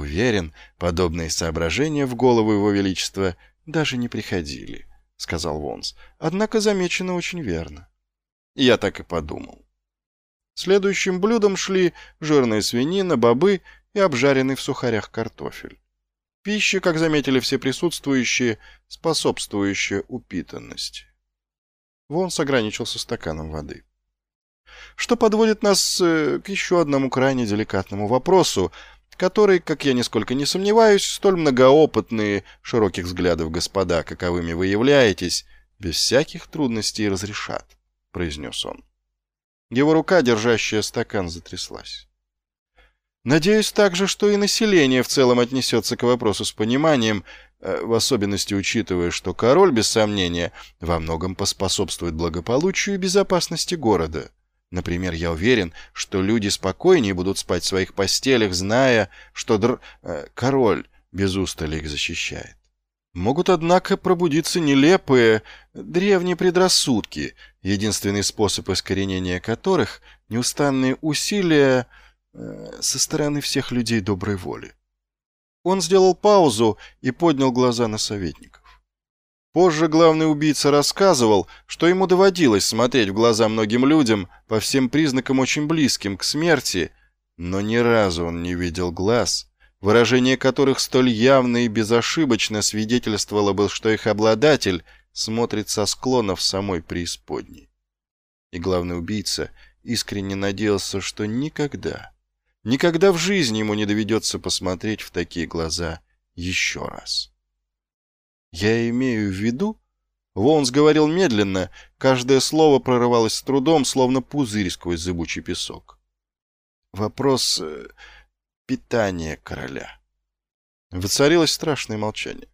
Уверен, подобные соображения в голову его величества даже не приходили, — сказал Вонс. Однако замечено очень верно. Я так и подумал. Следующим блюдом шли жирная свинина, бобы и обжаренный в сухарях картофель. Пища, как заметили все присутствующие, способствующая упитанности. Вонс ограничился стаканом воды. Что подводит нас э, к еще одному крайне деликатному вопросу, который, как я нисколько не сомневаюсь, столь многоопытные, широких взглядов господа, каковыми вы являетесь, без всяких трудностей разрешат, — произнес он. Его рука, держащая стакан, затряслась. Надеюсь также, что и население в целом отнесется к вопросу с пониманием, э, в особенности учитывая, что король, без сомнения, во многом поспособствует благополучию и безопасности города. Например, я уверен, что люди спокойнее будут спать в своих постелях, зная, что др... Э, король без устали их защищает. Могут, однако, пробудиться нелепые, древние предрассудки, единственный способ искоренения которых — неустанные усилия э, со стороны всех людей доброй воли. Он сделал паузу и поднял глаза на советника. Позже главный убийца рассказывал, что ему доводилось смотреть в глаза многим людям по всем признакам очень близким к смерти, но ни разу он не видел глаз, выражение которых столь явно и безошибочно свидетельствовало бы, что их обладатель смотрит со склонов самой преисподней. И главный убийца искренне надеялся, что никогда, никогда в жизни ему не доведется посмотреть в такие глаза еще раз. Я имею в виду... Волнс говорил медленно, каждое слово прорывалось с трудом, словно пузырь сквозь зыбучий песок. Вопрос э, питания короля. Воцарилось страшное молчание.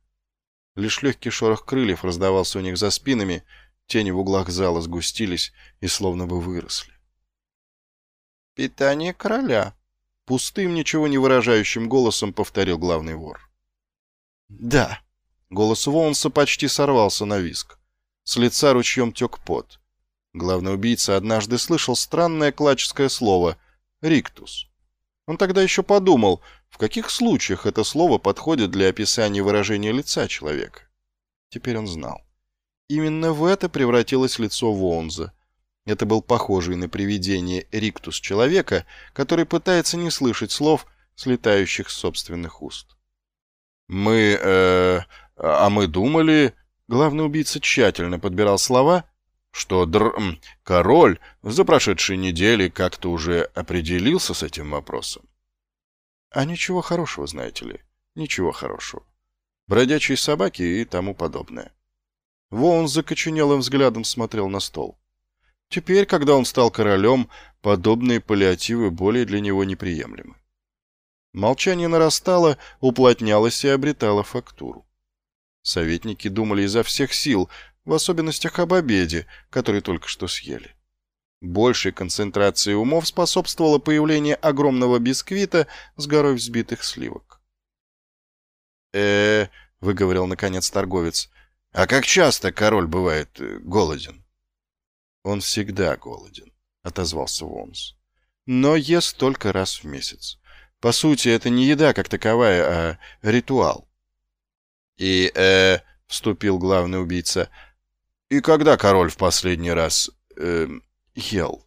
Лишь легкий шорох крыльев раздавался у них за спинами, тени в углах зала сгустились и словно бы выросли. «Питание короля», — пустым, ничего не выражающим голосом повторил главный вор. «Да», Голос Волнса почти сорвался на виск. С лица ручьем тек пот. Главный убийца однажды слышал странное клаческое слово «риктус». Он тогда еще подумал, в каких случаях это слово подходит для описания выражения лица человека. Теперь он знал. Именно в это превратилось лицо Вонза. Это был похожий на привидение риктус человека, который пытается не слышать слов, слетающих с собственных уст. «Мы, э, а мы думали, главный убийца тщательно подбирал слова, что др... король за прошедшие недели как-то уже определился с этим вопросом. А ничего хорошего, знаете ли, ничего хорошего. Бродячие собаки и тому подобное. Воун закоченелым взглядом смотрел на стол. Теперь, когда он стал королем, подобные паллиативы более для него неприемлемы. Молчание нарастало, уплотнялось и обретало фактуру. Советники думали изо всех сил, в особенностях об обеде, который только что съели. Большей концентрации умов способствовало появление огромного бисквита с горой взбитых сливок. э выговорил наконец торговец, — «а как часто король бывает э, голоден?» «Он всегда голоден», — отозвался Вонс. «Но ест только раз в месяц. По сути, это не еда как таковая, а ритуал. И, э, — вступил главный убийца, — и когда король в последний раз, э, ел?